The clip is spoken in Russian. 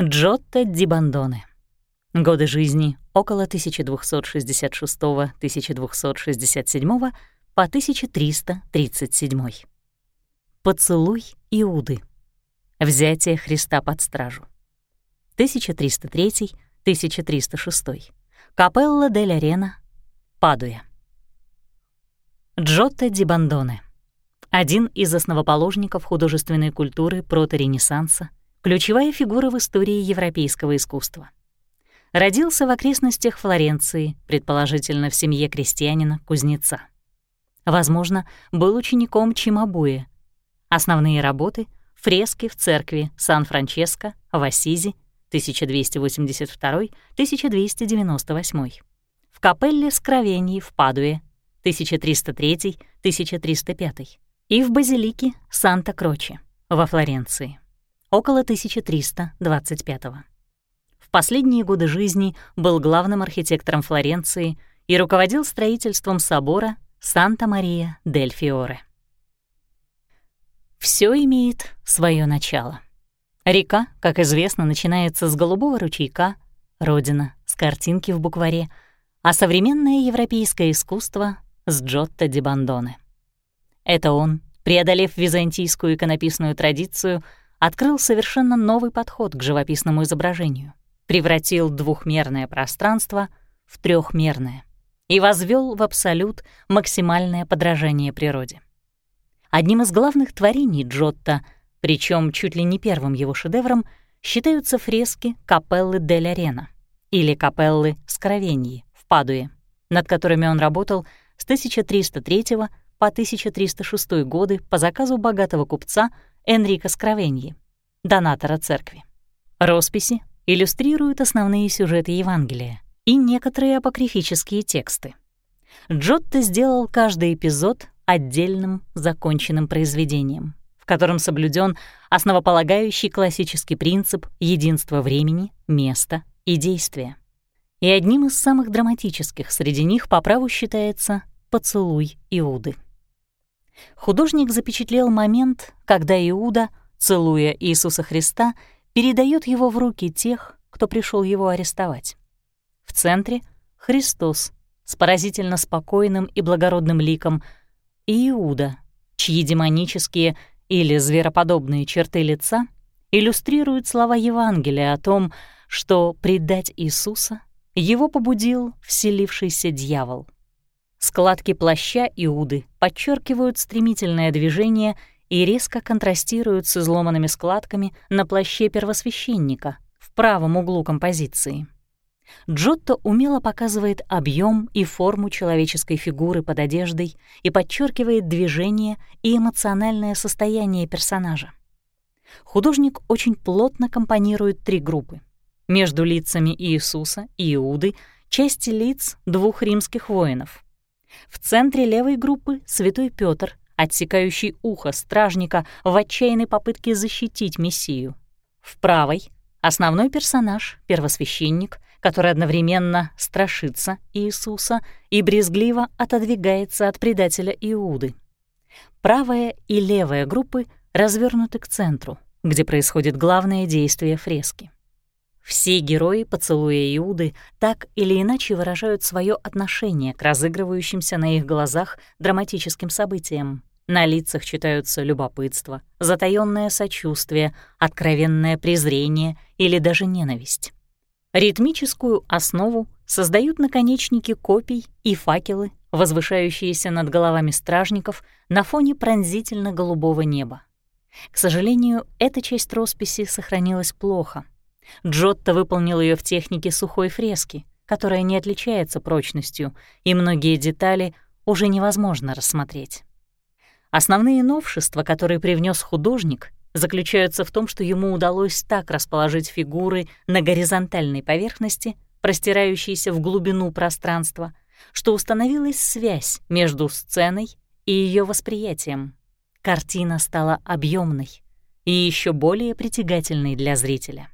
Джотто ди Бандоне. Годы жизни около 1266-1267 по 1337. Поцелуй Иуды. Взятие Христа под стражу. 1303-1306. Капелла дель Арена, Падуя. Джотто ди Бандоне. Один из основоположников художественной культуры проторенессанса, ключевая фигура в истории европейского искусства. Родился в окрестностях Флоренции, предположительно в семье крестьянина-кузнеца. Возможно, был учеником Чимабуэ. Основные работы — фрески в церкви Сан-Франческо в Ассизи 1282-1298, в капелле Скровении в Падуе 1303-1305 и в базилике Санта-Кроче во Флоренции около 1325 -го. В последние годы жизни был главным архитектором Флоренции и руководил строительством собора Санта-Мария-дель-Фиоре. Все имеет свое начало. Река, как известно, начинается с голубого ручейка, родина — с картинки в букваре, а современное европейское искусство — с Джотто ди Бандоне. Это он, преодолев византийскую иконописную традицию, открыл совершенно новый подход к живописному изображению, превратил двухмерное пространство в трехмерное и возвел в абсолют максимальное подражание природе. Одним из главных творений Джотто, причем чуть ли не первым его шедевром, считаются фрески капеллы дель Арена или капеллы Скровеньи в Падуе, над которыми он работал с 1303 по 1306 годы по заказу богатого купца Энрико Скровеньи, донатора церкви. Росписи иллюстрируют основные сюжеты Евангелия и некоторые апокрифические тексты. Джотто сделал каждый эпизод отдельным законченным произведением, в котором соблюден основополагающий классический принцип единства времени, места и действия. И одним из самых драматических среди них по праву считается «Поцелуй Иуды». Художник запечатлел момент, когда Иуда, целуя Иисуса Христа, передает его в руки тех, кто пришел его арестовать. В центре — Христос с поразительно спокойным и благородным ликом, и Иуда, чьи демонические или звероподобные черты лица иллюстрируют слова Евангелия о том, что предать Иисуса его побудил вселившийся дьявол — Складки плаща Иуды подчеркивают стремительное движение и резко контрастируют с изломанными складками на плаще первосвященника в правом углу композиции. Джотто умело показывает объем и форму человеческой фигуры под одеждой и подчеркивает движение и эмоциональное состояние персонажа. Художник очень плотно компонирует три группы. Между лицами Иисуса и Иуды — части лиц двух римских воинов — в центре левой группы святой Петр, отсекающий ухо стражника в отчаянной попытке защитить Мессию. В правой — основной персонаж, первосвященник, который одновременно страшится Иисуса и брезгливо отодвигается от предателя Иуды. Правая и левая группы развернуты к центру, где происходит главное действие фрески. Все герои поцелуя Иуды так или иначе выражают свое отношение к разыгрывающимся на их глазах драматическим событиям. На лицах читаются любопытство, затаённое сочувствие, откровенное презрение или даже ненависть. Ритмическую основу создают наконечники копий и факелы, возвышающиеся над головами стражников на фоне пронзительно-голубого неба. К сожалению, эта часть росписи сохранилась плохо — Джотто выполнил ее в технике сухой фрески, которая не отличается прочностью, и многие детали уже невозможно рассмотреть. Основные новшества, которые привнес художник, заключаются в том, что ему удалось так расположить фигуры на горизонтальной поверхности, простирающейся в глубину пространства, что установилась связь между сценой и ее восприятием. Картина стала объемной и еще более притягательной для зрителя.